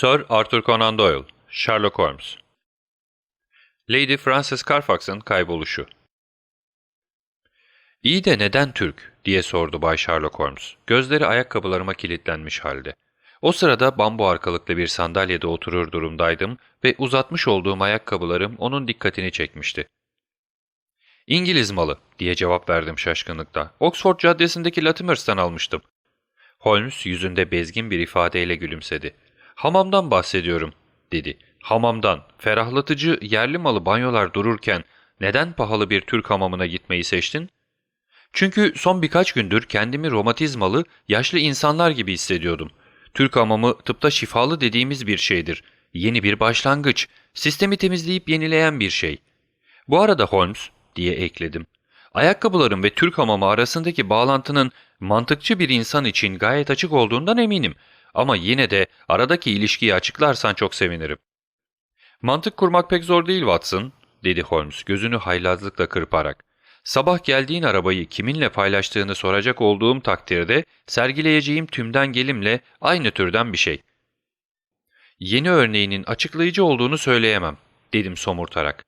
Sir Arthur Conan Doyle, Sherlock Holmes Lady Frances Carfax'ın kayboluşu İyi de neden Türk? diye sordu Bay Sherlock Holmes. Gözleri ayakkabılarıma kilitlenmiş halde. O sırada bambu arkalıklı bir sandalyede oturur durumdaydım ve uzatmış olduğum ayakkabılarım onun dikkatini çekmişti. İngiliz malı diye cevap verdim şaşkınlıkla. Oxford caddesindeki Latimer's'tan almıştım. Holmes yüzünde bezgin bir ifadeyle gülümsedi. Hamamdan bahsediyorum dedi. Hamamdan, ferahlatıcı yerli malı banyolar dururken neden pahalı bir Türk hamamına gitmeyi seçtin? Çünkü son birkaç gündür kendimi romatizmalı, yaşlı insanlar gibi hissediyordum. Türk hamamı tıpta şifalı dediğimiz bir şeydir. Yeni bir başlangıç, sistemi temizleyip yenileyen bir şey. Bu arada Holmes, diye ekledim. Ayakkabılarım ve Türk hamamı arasındaki bağlantının mantıkçı bir insan için gayet açık olduğundan eminim. Ama yine de aradaki ilişkiyi açıklarsan çok sevinirim. Mantık kurmak pek zor değil Watson, dedi Holmes gözünü haylazlıkla kırparak. Sabah geldiğin arabayı kiminle paylaştığını soracak olduğum takdirde sergileyeceğim tümden gelimle aynı türden bir şey. Yeni örneğinin açıklayıcı olduğunu söyleyemem, dedim somurtarak.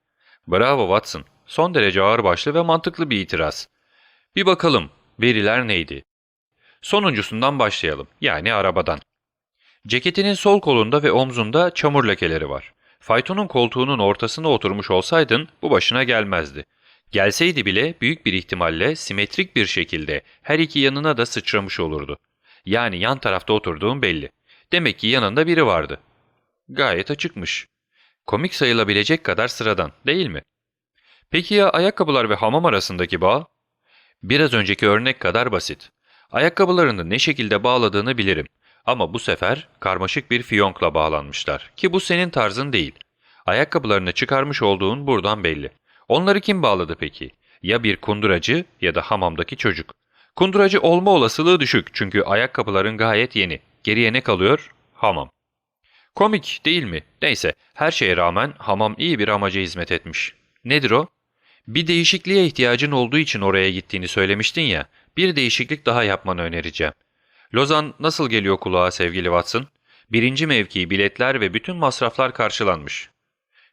Bravo Watson, son derece ağırbaşlı ve mantıklı bir itiraz. Bir bakalım, veriler neydi? Sonuncusundan başlayalım, yani arabadan. Ceketinin sol kolunda ve omzunda çamur lekeleri var. Faytonun koltuğunun ortasına oturmuş olsaydın bu başına gelmezdi. Gelseydi bile büyük bir ihtimalle simetrik bir şekilde her iki yanına da sıçramış olurdu. Yani yan tarafta oturduğum belli. Demek ki yanında biri vardı. Gayet açıkmış. Komik sayılabilecek kadar sıradan, değil mi? Peki ya ayakkabılar ve hamam arasındaki bağ? Biraz önceki örnek kadar basit. Ayakkabılarını ne şekilde bağladığını bilirim. Ama bu sefer karmaşık bir fiyonkla bağlanmışlar ki bu senin tarzın değil. Ayakkabılarını çıkarmış olduğun buradan belli. Onları kim bağladı peki? Ya bir kunduracı ya da hamamdaki çocuk. Kunduracı olma olasılığı düşük çünkü ayakkabıların gayet yeni. Geriye ne kalıyor? Hamam. Komik değil mi? Neyse, her şeye rağmen hamam iyi bir amaca hizmet etmiş. Nedir o? Bir değişikliğe ihtiyacın olduğu için oraya gittiğini söylemiştin ya, bir değişiklik daha yapmanı önereceğim. Lozan nasıl geliyor kulağa sevgili Watson? Birinci mevki, biletler ve bütün masraflar karşılanmış.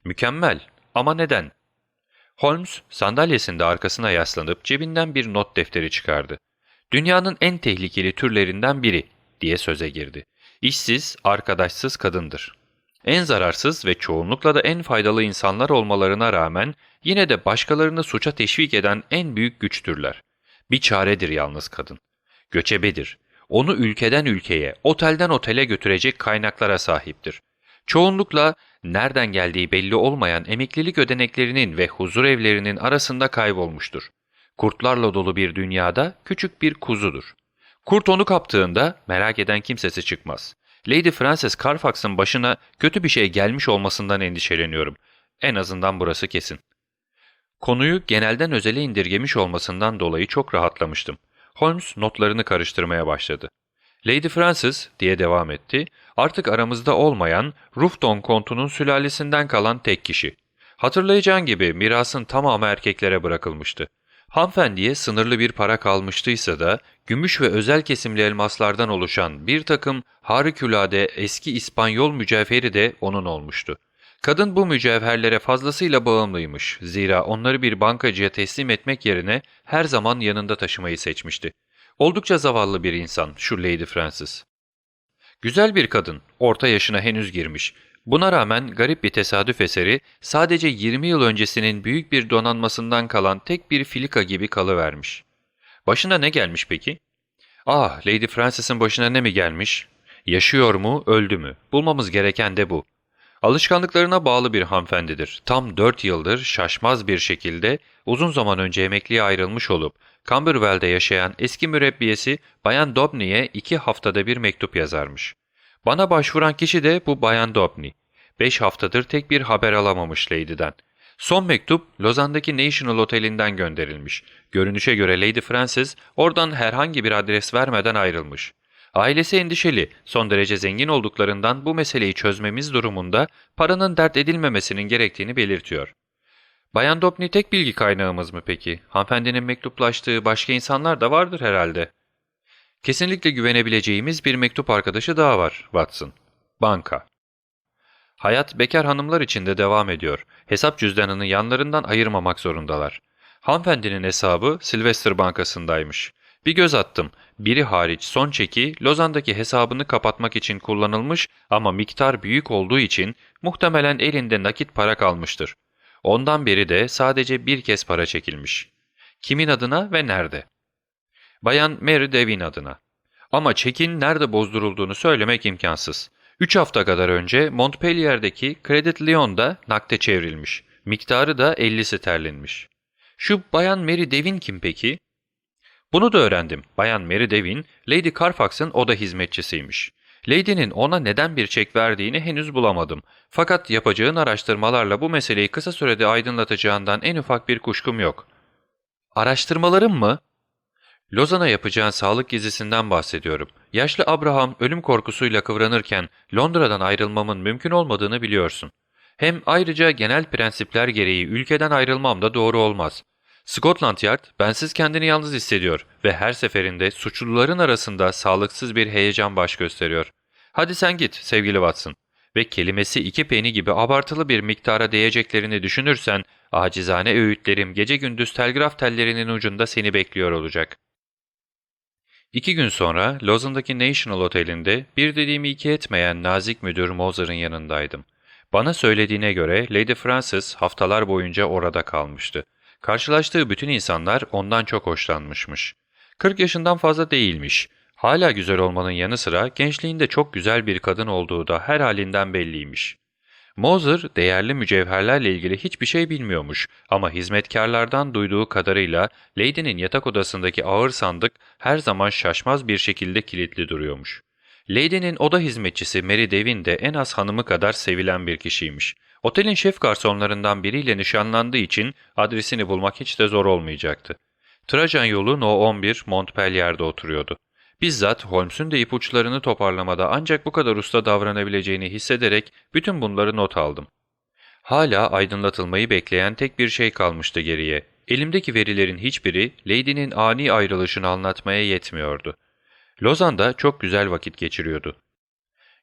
Mükemmel ama neden? Holmes sandalyesinde arkasına yaslanıp cebinden bir not defteri çıkardı. Dünyanın en tehlikeli türlerinden biri diye söze girdi. İşsiz, arkadaşsız kadındır. En zararsız ve çoğunlukla da en faydalı insanlar olmalarına rağmen yine de başkalarını suça teşvik eden en büyük güçtürler. Bir çaredir yalnız kadın. Göçebedir. Onu ülkeden ülkeye, otelden otele götürecek kaynaklara sahiptir. Çoğunlukla nereden geldiği belli olmayan emeklilik ödeneklerinin ve huzur evlerinin arasında kaybolmuştur. Kurtlarla dolu bir dünyada küçük bir kuzudur. Kurt onu kaptığında merak eden kimsesi çıkmaz. Lady Frances Carfax'ın başına kötü bir şey gelmiş olmasından endişeleniyorum. En azından burası kesin. Konuyu genelden özele indirgemiş olmasından dolayı çok rahatlamıştım. Holmes notlarını karıştırmaya başladı. Lady Frances diye devam etti, artık aramızda olmayan Rufton kontunun sülalesinden kalan tek kişi. Hatırlayacağın gibi mirasın tamamı erkeklere bırakılmıştı. Hanımefendiye sınırlı bir para kalmıştıysa da gümüş ve özel kesimli elmaslardan oluşan bir takım harikulade eski İspanyol mücevheri de onun olmuştu. Kadın bu mücevherlere fazlasıyla bağımlıymış. Zira onları bir bankacıya teslim etmek yerine her zaman yanında taşımayı seçmişti. Oldukça zavallı bir insan şu Lady Frances. Güzel bir kadın, orta yaşına henüz girmiş. Buna rağmen garip bir tesadüf eseri sadece 20 yıl öncesinin büyük bir donanmasından kalan tek bir filika gibi kalıvermiş. Başına ne gelmiş peki? Ah, Lady Frances'in başına ne mi gelmiş? Yaşıyor mu, öldü mü? Bulmamız gereken de bu. Alışkanlıklarına bağlı bir hanımefendidir. Tam dört yıldır şaşmaz bir şekilde uzun zaman önce emekliye ayrılmış olup Camberwell'de yaşayan eski mürebbiyesi Bayan Dobney'e iki haftada bir mektup yazarmış. Bana başvuran kişi de bu Bayan Dobney. Beş haftadır tek bir haber alamamış Lady'den. Son mektup Lozan'daki National Oteli'nden gönderilmiş. Görünüşe göre Lady Frances oradan herhangi bir adres vermeden ayrılmış. Ailesi endişeli, son derece zengin olduklarından bu meseleyi çözmemiz durumunda paranın dert edilmemesinin gerektiğini belirtiyor. Bayan Dobney tek bilgi kaynağımız mı peki? Hanımefendinin mektuplaştığı başka insanlar da vardır herhalde. Kesinlikle güvenebileceğimiz bir mektup arkadaşı daha var, Watson. Banka. Hayat bekar hanımlar için de devam ediyor. Hesap cüzdanını yanlarından ayırmamak zorundalar. Hanımefendinin hesabı Sylvester Bankası'ndaymış. Bir göz attım. Biri hariç son çeki Lozan'daki hesabını kapatmak için kullanılmış ama miktar büyük olduğu için muhtemelen elinde nakit para kalmıştır. Ondan beri de sadece bir kez para çekilmiş. Kimin adına ve nerede? Bayan Mary Devin adına. Ama çekin nerede bozdurulduğunu söylemek imkansız. 3 hafta kadar önce Montpellier'deki Credit Lyon'da nakde çevrilmiş. Miktarı da 50 sterlinmiş. Şu Bayan Mary Devin kim peki? Bunu da öğrendim. Bayan Mary Devin, Lady Carfax'ın oda hizmetçisiymiş. Lady'nin ona neden bir çek verdiğini henüz bulamadım. Fakat yapacağın araştırmalarla bu meseleyi kısa sürede aydınlatacağından en ufak bir kuşkum yok. Araştırmalarım mı? Lozan'a yapacağın sağlık gezisinden bahsediyorum. Yaşlı Abraham ölüm korkusuyla kıvranırken Londra'dan ayrılmamın mümkün olmadığını biliyorsun. Hem ayrıca genel prensipler gereği ülkeden ayrılmam da doğru olmaz. Scotland Yard bensiz kendini yalnız hissediyor ve her seferinde suçluların arasında sağlıksız bir heyecan baş gösteriyor. Hadi sen git sevgili Watson ve kelimesi iki peni gibi abartılı bir miktara değeceklerini düşünürsen acizane öğütlerim gece gündüz telgraf tellerinin ucunda seni bekliyor olacak. İki gün sonra Lozan'daki National Otel'inde bir dediğimi iki etmeyen nazik müdür Mozart'ın yanındaydım. Bana söylediğine göre Lady Frances haftalar boyunca orada kalmıştı. Karşılaştığı bütün insanlar ondan çok hoşlanmışmış. 40 yaşından fazla değilmiş. Hala güzel olmanın yanı sıra gençliğinde çok güzel bir kadın olduğu da her halinden belliymiş. Moser değerli mücevherlerle ilgili hiçbir şey bilmiyormuş ama hizmetkarlardan duyduğu kadarıyla Lady'nin yatak odasındaki ağır sandık her zaman şaşmaz bir şekilde kilitli duruyormuş. Lady'nin oda hizmetçisi Mary Devin de en az hanımı kadar sevilen bir kişiymiş. Otelin şef garsonlarından biriyle nişanlandığı için adresini bulmak hiç de zor olmayacaktı. Trajan yolu No 11 Montpellier'de oturuyordu. Bizzat Holmes'un da ipuçlarını toparlamada ancak bu kadar usta davranabileceğini hissederek bütün bunları not aldım. Hala aydınlatılmayı bekleyen tek bir şey kalmıştı geriye. Elimdeki verilerin hiçbiri Lady'nin ani ayrılışını anlatmaya yetmiyordu. Lozan'da çok güzel vakit geçiriyordu.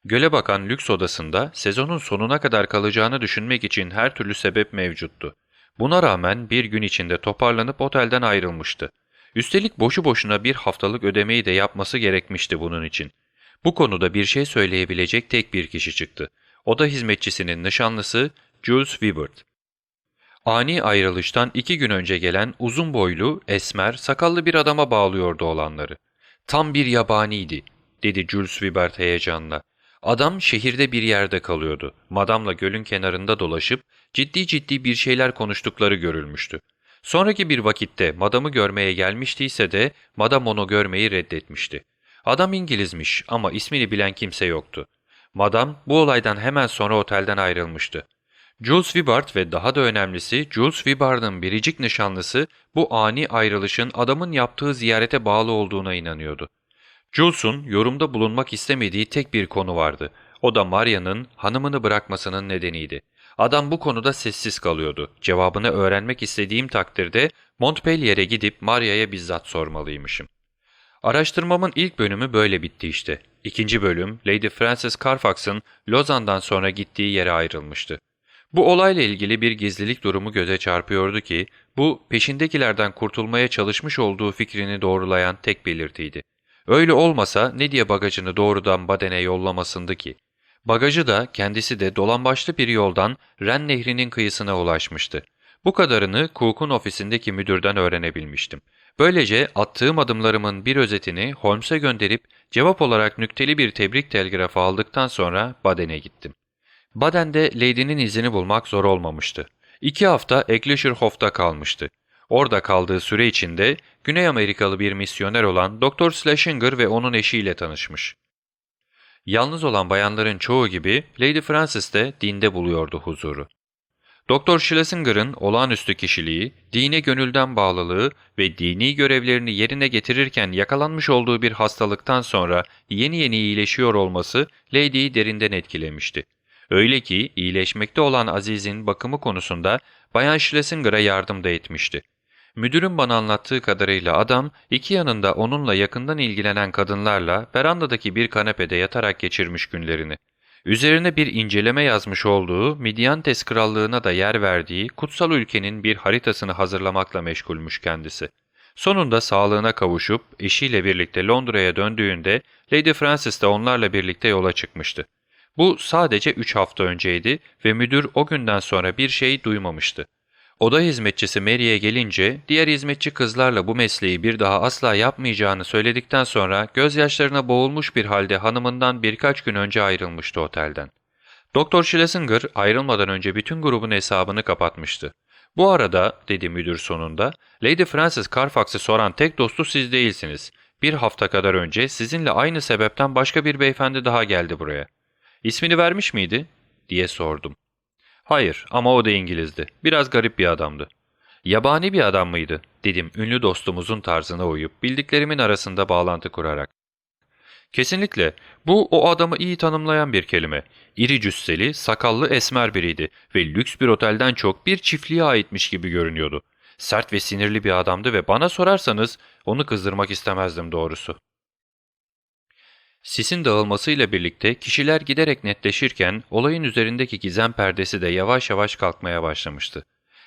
Göle bakan lüks odasında sezonun sonuna kadar kalacağını düşünmek için her türlü sebep mevcuttu. Buna rağmen bir gün içinde toparlanıp otelden ayrılmıştı. Üstelik boşu boşuna bir haftalık ödemeyi de yapması gerekmişti bunun için. Bu konuda bir şey söyleyebilecek tek bir kişi çıktı. Oda hizmetçisinin nişanlısı Jules Wibbert. Ani ayrılıştan iki gün önce gelen uzun boylu, esmer, sakallı bir adama bağlıyordu olanları. Tam bir yabaniydi, dedi Jules Wibbert heyecanla. Adam şehirde bir yerde kalıyordu. Madamla gölün kenarında dolaşıp ciddi ciddi bir şeyler konuştukları görülmüştü. Sonraki bir vakitte madamı görmeye gelmiştiyse de madam onu görmeyi reddetmişti. Adam İngilizmiş ama ismini bilen kimse yoktu. Madam bu olaydan hemen sonra otelden ayrılmıştı. Jules Vibart ve daha da önemlisi Jules Vibart'ın biricik nişanlısı bu ani ayrılışın adamın yaptığı ziyarete bağlı olduğuna inanıyordu. Jules'un yorumda bulunmak istemediği tek bir konu vardı. O da Maria'nın hanımını bırakmasının nedeniydi. Adam bu konuda sessiz kalıyordu. Cevabını öğrenmek istediğim takdirde Montpellier'e gidip Maria'ya bizzat sormalıymışım. Araştırmamın ilk bölümü böyle bitti işte. İkinci bölüm Lady Frances Carfax'ın Lozan'dan sonra gittiği yere ayrılmıştı. Bu olayla ilgili bir gizlilik durumu göze çarpıyordu ki bu peşindekilerden kurtulmaya çalışmış olduğu fikrini doğrulayan tek belirtiydi. Öyle olmasa ne diye bagajını doğrudan Baden'e yollamasındı ki? Bagajı da kendisi de dolambaçlı bir yoldan Ren Nehri'nin kıyısına ulaşmıştı. Bu kadarını Cook'un ofisindeki müdürden öğrenebilmiştim. Böylece attığım adımlarımın bir özetini Holmes'e gönderip cevap olarak nükteli bir tebrik telgrafı aldıktan sonra Baden'e gittim. Baden'de Lady'nin izini bulmak zor olmamıştı. İki hafta Ecklischerhof'ta kalmıştı. Orada kaldığı süre içinde Güney Amerikalı bir misyoner olan Dr. Schlesinger ve onun eşiyle tanışmış. Yalnız olan bayanların çoğu gibi Lady Frances de dinde buluyordu huzuru. Dr. Schlesinger'ın olağanüstü kişiliği, dine gönülden bağlılığı ve dini görevlerini yerine getirirken yakalanmış olduğu bir hastalıktan sonra yeni yeni iyileşiyor olması Lady'yi derinden etkilemişti. Öyle ki iyileşmekte olan Aziz'in bakımı konusunda Bayan Schlesinger'a yardım da etmişti. Müdürün bana anlattığı kadarıyla adam iki yanında onunla yakından ilgilenen kadınlarla verandadaki bir kanepede yatarak geçirmiş günlerini. Üzerine bir inceleme yazmış olduğu, Midyantes krallığına da yer verdiği kutsal ülkenin bir haritasını hazırlamakla meşgulmüş kendisi. Sonunda sağlığına kavuşup eşiyle birlikte Londra'ya döndüğünde Lady Frances de onlarla birlikte yola çıkmıştı. Bu sadece 3 hafta önceydi ve müdür o günden sonra bir şey duymamıştı. Oda hizmetçisi Mary'e gelince diğer hizmetçi kızlarla bu mesleği bir daha asla yapmayacağını söyledikten sonra gözyaşlarına boğulmuş bir halde hanımından birkaç gün önce ayrılmıştı otelden. Doktor Schlesinger ayrılmadan önce bütün grubun hesabını kapatmıştı. Bu arada, dedi müdür sonunda, Lady Frances Carfax'ı soran tek dostu siz değilsiniz. Bir hafta kadar önce sizinle aynı sebepten başka bir beyefendi daha geldi buraya. İsmini vermiş miydi? diye sordum. Hayır ama o da İngilizdi. Biraz garip bir adamdı. Yabani bir adam mıydı? dedim ünlü dostumuzun tarzına uyup bildiklerimin arasında bağlantı kurarak. Kesinlikle. Bu o adamı iyi tanımlayan bir kelime. İri cüsseli, sakallı esmer biriydi ve lüks bir otelden çok bir çiftliğe aitmiş gibi görünüyordu. Sert ve sinirli bir adamdı ve bana sorarsanız onu kızdırmak istemezdim doğrusu. Sisin dağılmasıyla birlikte kişiler giderek netleşirken olayın üzerindeki gizem perdesi de yavaş yavaş kalkmaya başlamıştı.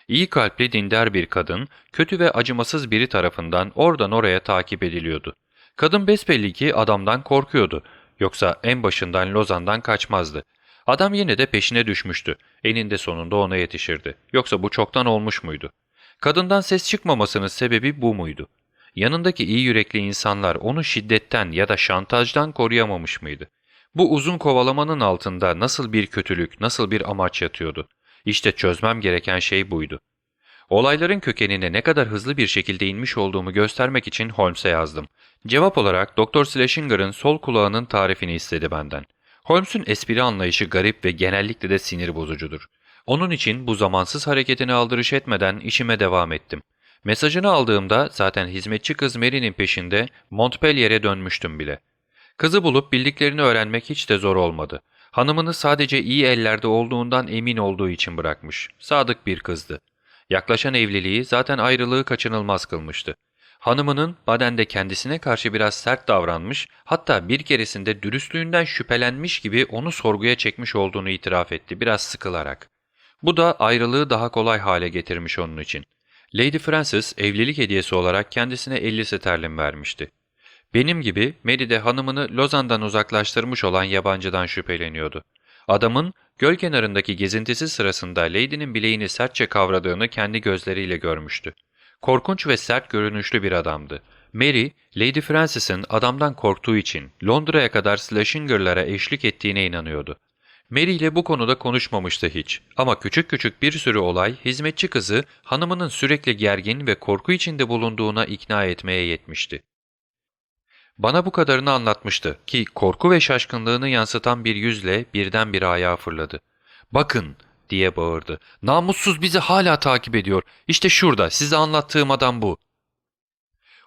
İyi kalpli dindar bir kadın, kötü ve acımasız biri tarafından oradan oraya takip ediliyordu. Kadın besbelli ki adamdan korkuyordu. Yoksa en başından Lozan'dan kaçmazdı. Adam yine de peşine düşmüştü. Eninde sonunda ona yetişirdi. Yoksa bu çoktan olmuş muydu? Kadından ses çıkmamasının sebebi bu muydu? Yanındaki iyi yürekli insanlar onu şiddetten ya da şantajdan koruyamamış mıydı? Bu uzun kovalamanın altında nasıl bir kötülük, nasıl bir amaç yatıyordu? İşte çözmem gereken şey buydu. Olayların kökenine ne kadar hızlı bir şekilde inmiş olduğumu göstermek için Holmes'e yazdım. Cevap olarak Dr. Schlesinger'ın sol kulağının tarifini istedi benden. Holmes'un espri anlayışı garip ve genellikle de sinir bozucudur. Onun için bu zamansız hareketini aldırış etmeden işime devam ettim. Mesajını aldığımda zaten hizmetçi kız Mary'nin peşinde Montpellier'e dönmüştüm bile. Kızı bulup bildiklerini öğrenmek hiç de zor olmadı. Hanımını sadece iyi ellerde olduğundan emin olduğu için bırakmış. Sadık bir kızdı. Yaklaşan evliliği zaten ayrılığı kaçınılmaz kılmıştı. Hanımının Baden'de kendisine karşı biraz sert davranmış, hatta bir keresinde dürüstlüğünden şüphelenmiş gibi onu sorguya çekmiş olduğunu itiraf etti biraz sıkılarak. Bu da ayrılığı daha kolay hale getirmiş onun için. Lady Frances evlilik hediyesi olarak kendisine 50 sterlin vermişti. Benim gibi Mary de hanımını Lozan'dan uzaklaştırmış olan yabancıdan şüpheleniyordu. Adamın göl kenarındaki gezintisi sırasında Lady'nin bileğini sertçe kavradığını kendi gözleriyle görmüştü. Korkunç ve sert görünüşlü bir adamdı. Mary, Lady Frances'in adamdan korktuğu için Londra'ya kadar Slashinger'lara eşlik ettiğine inanıyordu. Mary ile bu konuda konuşmamıştı hiç ama küçük küçük bir sürü olay hizmetçi kızı hanımının sürekli gergin ve korku içinde bulunduğuna ikna etmeye yetmişti. Bana bu kadarını anlatmıştı ki korku ve şaşkınlığını yansıtan bir yüzle birdenbire ayağa fırladı. ''Bakın!'' diye bağırdı. ''Namussuz bizi hala takip ediyor. İşte şurada size anlattığım adam bu.''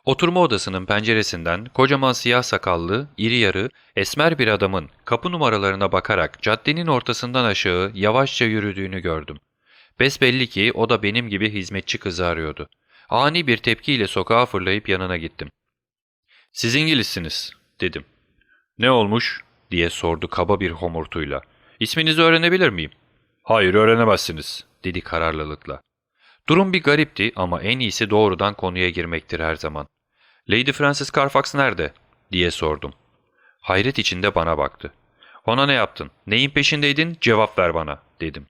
Oturma odasının penceresinden kocaman siyah sakallı, iri yarı, esmer bir adamın kapı numaralarına bakarak caddenin ortasından aşağı yavaşça yürüdüğünü gördüm. Besbelli ki o da benim gibi hizmetçi kızı arıyordu. Ani bir tepkiyle sokağa fırlayıp yanına gittim. ''Siz İngilizsiniz.'' dedim. ''Ne olmuş?'' diye sordu kaba bir homurtuyla. ''İsminizi öğrenebilir miyim?'' ''Hayır öğrenemezsiniz.'' dedi kararlılıkla. Durum bir garipti ama en iyisi doğrudan konuya girmektir her zaman. ''Lady Frances Carfax nerede?'' diye sordum. Hayret içinde bana baktı. ''Ona ne yaptın? Neyin peşindeydin? Cevap ver bana.'' dedim.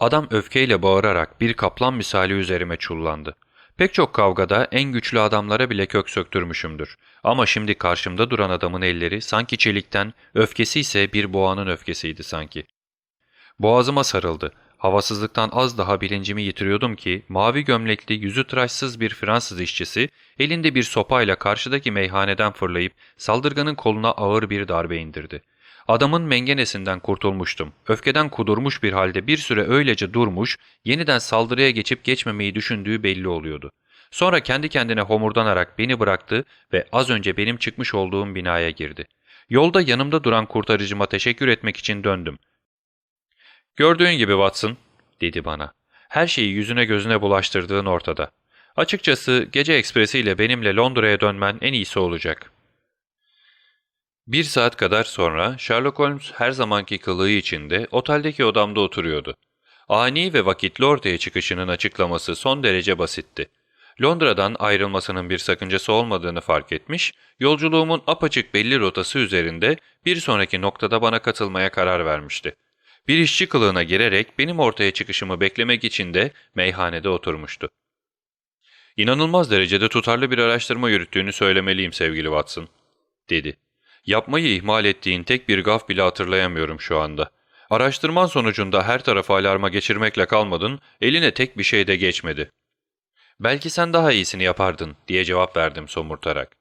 Adam öfkeyle bağırarak bir kaplan misali üzerime çullandı. Pek çok kavgada en güçlü adamlara bile kök söktürmüşümdür. Ama şimdi karşımda duran adamın elleri sanki çelikten, öfkesi ise bir boğanın öfkesiydi sanki. Boğazıma sarıldı. Havasızlıktan az daha bilincimi yitiriyordum ki mavi gömlekli yüzü tıraşsız bir Fransız işçisi elinde bir sopayla karşıdaki meyhaneden fırlayıp saldırganın koluna ağır bir darbe indirdi. Adamın mengenesinden kurtulmuştum. Öfkeden kudurmuş bir halde bir süre öylece durmuş, yeniden saldırıya geçip geçmemeyi düşündüğü belli oluyordu. Sonra kendi kendine homurdanarak beni bıraktı ve az önce benim çıkmış olduğum binaya girdi. Yolda yanımda duran kurtarıcıma teşekkür etmek için döndüm. ''Gördüğün gibi Watson'' dedi bana. ''Her şeyi yüzüne gözüne bulaştırdığın ortada. Açıkçası gece ekspresiyle benimle Londra'ya dönmen en iyisi olacak.'' Bir saat kadar sonra Sherlock Holmes her zamanki kılığı içinde oteldeki odamda oturuyordu. Ani ve vakitli ortaya çıkışının açıklaması son derece basitti. Londra'dan ayrılmasının bir sakıncası olmadığını fark etmiş, yolculuğumun apaçık belli rotası üzerinde bir sonraki noktada bana katılmaya karar vermişti. Bir işçi kılığına girerek benim ortaya çıkışımı beklemek için de meyhanede oturmuştu. İnanılmaz derecede tutarlı bir araştırma yürüttüğünü söylemeliyim sevgili Watson, dedi. Yapmayı ihmal ettiğin tek bir gaf bile hatırlayamıyorum şu anda. Araştırman sonucunda her tarafı alarma geçirmekle kalmadın, eline tek bir şey de geçmedi. Belki sen daha iyisini yapardın, diye cevap verdim somurtarak.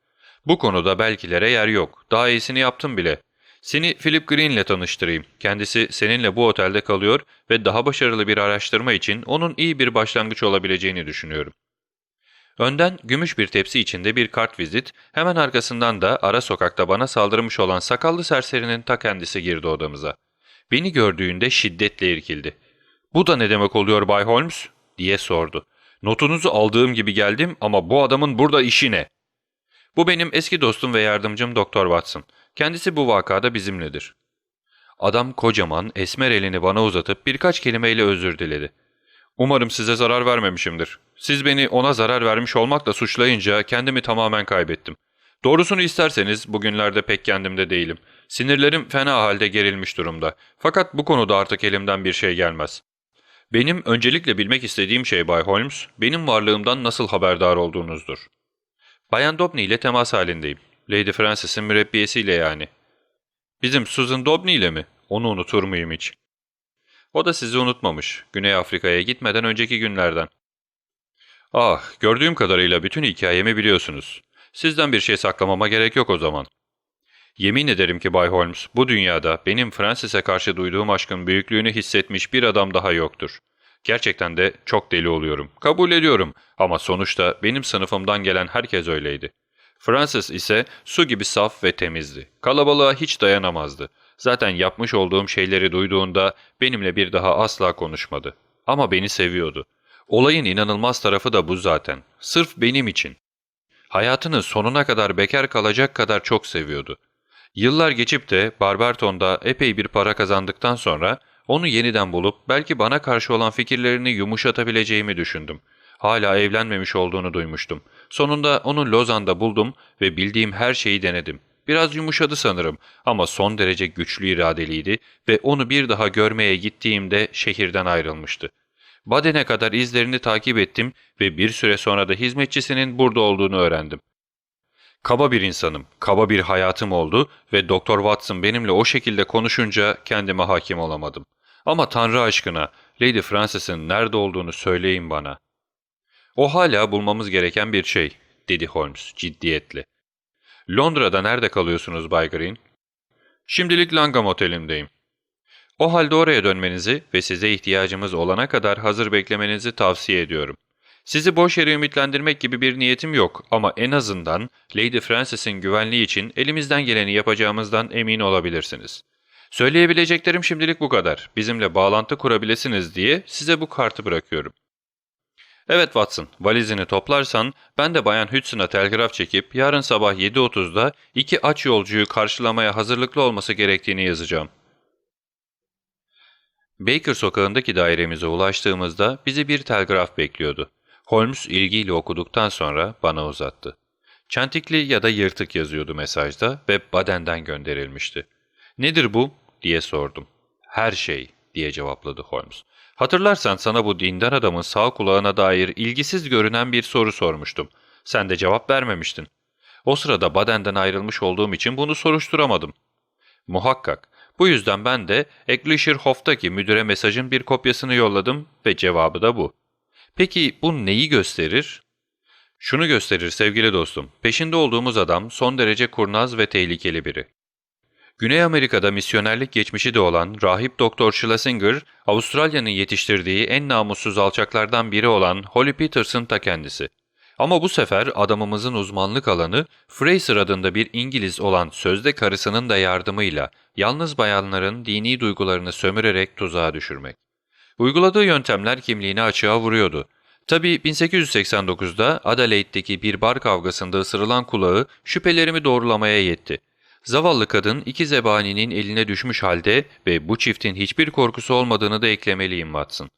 Bu konuda belkilere yer yok, daha iyisini yaptım bile. Seni Philip Green'le tanıştırayım. Kendisi seninle bu otelde kalıyor ve daha başarılı bir araştırma için onun iyi bir başlangıç olabileceğini düşünüyorum. Önden gümüş bir tepsi içinde bir kart vizit, hemen arkasından da ara sokakta bana saldırmış olan sakallı serserinin ta kendisi girdi odamıza. Beni gördüğünde şiddetle irkildi. ''Bu da ne demek oluyor Bay Holmes?'' diye sordu. ''Notunuzu aldığım gibi geldim ama bu adamın burada işi ne?'' ''Bu benim eski dostum ve yardımcım Doktor Watson. Kendisi bu vakada bizimledir.'' Adam kocaman, esmer elini bana uzatıp birkaç kelimeyle özür diledi. ''Umarım size zarar vermemişimdir. Siz beni ona zarar vermiş olmakla suçlayınca kendimi tamamen kaybettim. Doğrusunu isterseniz bugünlerde pek kendimde değilim. Sinirlerim fena halde gerilmiş durumda. Fakat bu konuda artık elimden bir şey gelmez. Benim öncelikle bilmek istediğim şey Bay Holmes, benim varlığımdan nasıl haberdar olduğunuzdur. Bayan Dobney ile temas halindeyim. Lady Frances'in mürebbiyesiyle yani. Bizim Susan Dobney ile mi? Onu unutur muyum hiç? O da sizi unutmamış. Güney Afrika'ya gitmeden önceki günlerden. Ah, gördüğüm kadarıyla bütün hikayemi biliyorsunuz. Sizden bir şey saklamama gerek yok o zaman. Yemin ederim ki Bay Holmes, bu dünyada benim Frances'e karşı duyduğum aşkın büyüklüğünü hissetmiş bir adam daha yoktur. Gerçekten de çok deli oluyorum. Kabul ediyorum ama sonuçta benim sınıfımdan gelen herkes öyleydi. Francis ise su gibi saf ve temizdi. Kalabalığa hiç dayanamazdı. Zaten yapmış olduğum şeyleri duyduğunda benimle bir daha asla konuşmadı. Ama beni seviyordu. Olayın inanılmaz tarafı da bu zaten. Sırf benim için. Hayatının sonuna kadar bekar kalacak kadar çok seviyordu. Yıllar geçip de Barberton'da epey bir para kazandıktan sonra onu yeniden bulup belki bana karşı olan fikirlerini yumuşatabileceğimi düşündüm. Hala evlenmemiş olduğunu duymuştum. Sonunda onu Lozan'da buldum ve bildiğim her şeyi denedim. Biraz yumuşadı sanırım ama son derece güçlü iradeliydi ve onu bir daha görmeye gittiğimde şehirden ayrılmıştı. Baden'e kadar izlerini takip ettim ve bir süre sonra da hizmetçisinin burada olduğunu öğrendim. Kaba bir insanım, kaba bir hayatım oldu ve Doktor Watson benimle o şekilde konuşunca kendime hakim olamadım. Ama Tanrı aşkına Lady Frances'in nerede olduğunu söyleyin bana. O hala bulmamız gereken bir şey, dedi Holmes ciddiyetle. Londra'da nerede kalıyorsunuz Bay Green? Şimdilik Langham Oteli'ndeyim. O halde oraya dönmenizi ve size ihtiyacımız olana kadar hazır beklemenizi tavsiye ediyorum. Sizi boş yere ümitlendirmek gibi bir niyetim yok ama en azından Lady Frances'in güvenliği için elimizden geleni yapacağımızdan emin olabilirsiniz. Söyleyebileceklerim şimdilik bu kadar. Bizimle bağlantı kurabilirsiniz diye size bu kartı bırakıyorum. Evet Watson, valizini toplarsan ben de Bayan Hudson'a telgraf çekip yarın sabah 7.30'da iki aç yolcuyu karşılamaya hazırlıklı olması gerektiğini yazacağım. Baker sokağındaki dairemize ulaştığımızda bizi bir telgraf bekliyordu. Holmes ilgiyle okuduktan sonra bana uzattı. Çentikli ya da yırtık yazıyordu mesajda ve Baden'den gönderilmişti. ''Nedir bu?'' diye sordum. ''Her şey'' diye cevapladı Holmes. ''Hatırlarsan sana bu dindar adamın sağ kulağına dair ilgisiz görünen bir soru sormuştum. Sen de cevap vermemiştin. O sırada Baden'den ayrılmış olduğum için bunu soruşturamadım. Muhakkak. Bu yüzden ben de Ecklischerhof'taki müdüre mesajın bir kopyasını yolladım ve cevabı da bu. Peki bu neyi gösterir? Şunu gösterir sevgili dostum. Peşinde olduğumuz adam son derece kurnaz ve tehlikeli biri. Güney Amerika'da misyonerlik geçmişi de olan rahip Doktor Schlesinger, Avustralya'nın yetiştirdiği en namussuz alçaklardan biri olan Holly Peterson ta kendisi. Ama bu sefer adamımızın uzmanlık alanı Fraser adında bir İngiliz olan sözde karısının da yardımıyla yalnız bayanların dini duygularını sömürerek tuzağa düşürmek. Uyguladığı yöntemler kimliğini açığa vuruyordu. Tabii 1889'da Adelaide'deki bir bar kavgasında ısırılan kulağı şüphelerimi doğrulamaya yetti. Zavallı kadın iki zebaninin eline düşmüş halde ve bu çiftin hiçbir korkusu olmadığını da eklemeliyim Watson.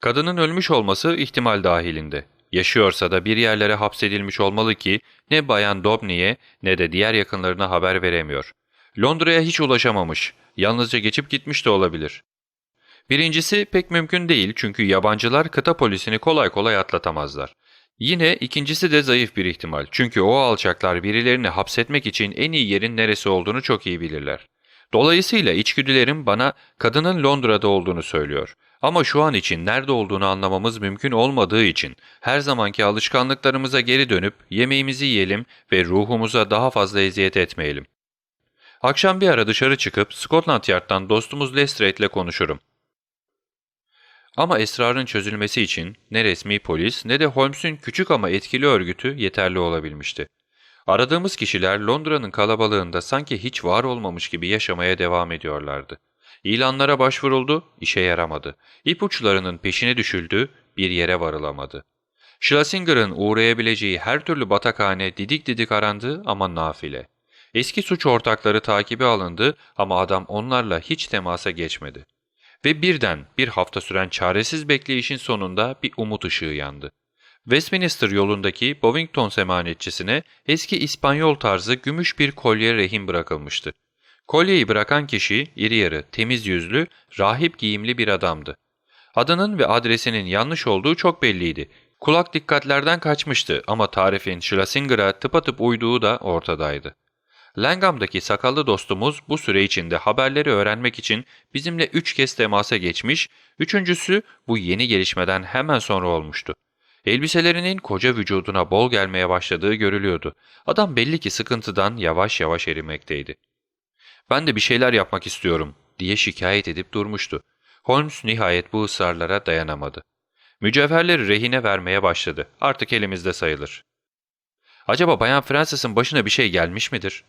Kadının ölmüş olması ihtimal dahilinde. Yaşıyorsa da bir yerlere hapsedilmiş olmalı ki ne Bayan Dobney'e ne de diğer yakınlarına haber veremiyor. Londra'ya hiç ulaşamamış, yalnızca geçip gitmiş de olabilir. Birincisi pek mümkün değil çünkü yabancılar kıta polisini kolay kolay atlatamazlar. Yine ikincisi de zayıf bir ihtimal çünkü o alçaklar birilerini hapsetmek için en iyi yerin neresi olduğunu çok iyi bilirler. Dolayısıyla içgüdülerim bana kadının Londra'da olduğunu söylüyor. Ama şu an için nerede olduğunu anlamamız mümkün olmadığı için her zamanki alışkanlıklarımıza geri dönüp yemeğimizi yiyelim ve ruhumuza daha fazla eziyet etmeyelim. Akşam bir ara dışarı çıkıp Scotland Yard'dan dostumuz Lestrade ile konuşurum. Ama esrarın çözülmesi için ne resmi polis ne de Holmes'un küçük ama etkili örgütü yeterli olabilmişti. Aradığımız kişiler Londra'nın kalabalığında sanki hiç var olmamış gibi yaşamaya devam ediyorlardı. İlanlara başvuruldu, işe yaramadı. İpuçlarının peşine düşüldü, bir yere varılamadı. Schlesinger'ın uğrayabileceği her türlü batakhane didik didik arandı ama nafile. Eski suç ortakları takibi alındı ama adam onlarla hiç temasa geçmedi. Ve birden bir hafta süren çaresiz bekleyişin sonunda bir umut ışığı yandı. Westminster yolundaki Bovington semanetçisine eski İspanyol tarzı gümüş bir kolye rehin bırakılmıştı. Kolyeyi bırakan kişi iri yarı, temiz yüzlü, rahip giyimli bir adamdı. Adının ve adresinin yanlış olduğu çok belliydi. Kulak dikkatlerden kaçmıştı ama tarifin Schlesinger'a tıpatıp uyduğu da ortadaydı. Langham'daki sakallı dostumuz bu süre içinde haberleri öğrenmek için bizimle üç kez temasa geçmiş, üçüncüsü bu yeni gelişmeden hemen sonra olmuştu. Elbiselerinin koca vücuduna bol gelmeye başladığı görülüyordu. Adam belli ki sıkıntıdan yavaş yavaş erimekteydi. Ben de bir şeyler yapmak istiyorum diye şikayet edip durmuştu. Holmes nihayet bu ısrarlara dayanamadı. Mücevherleri rehine vermeye başladı. Artık elimizde sayılır. Acaba Bayan Frances'in başına bir şey gelmiş midir?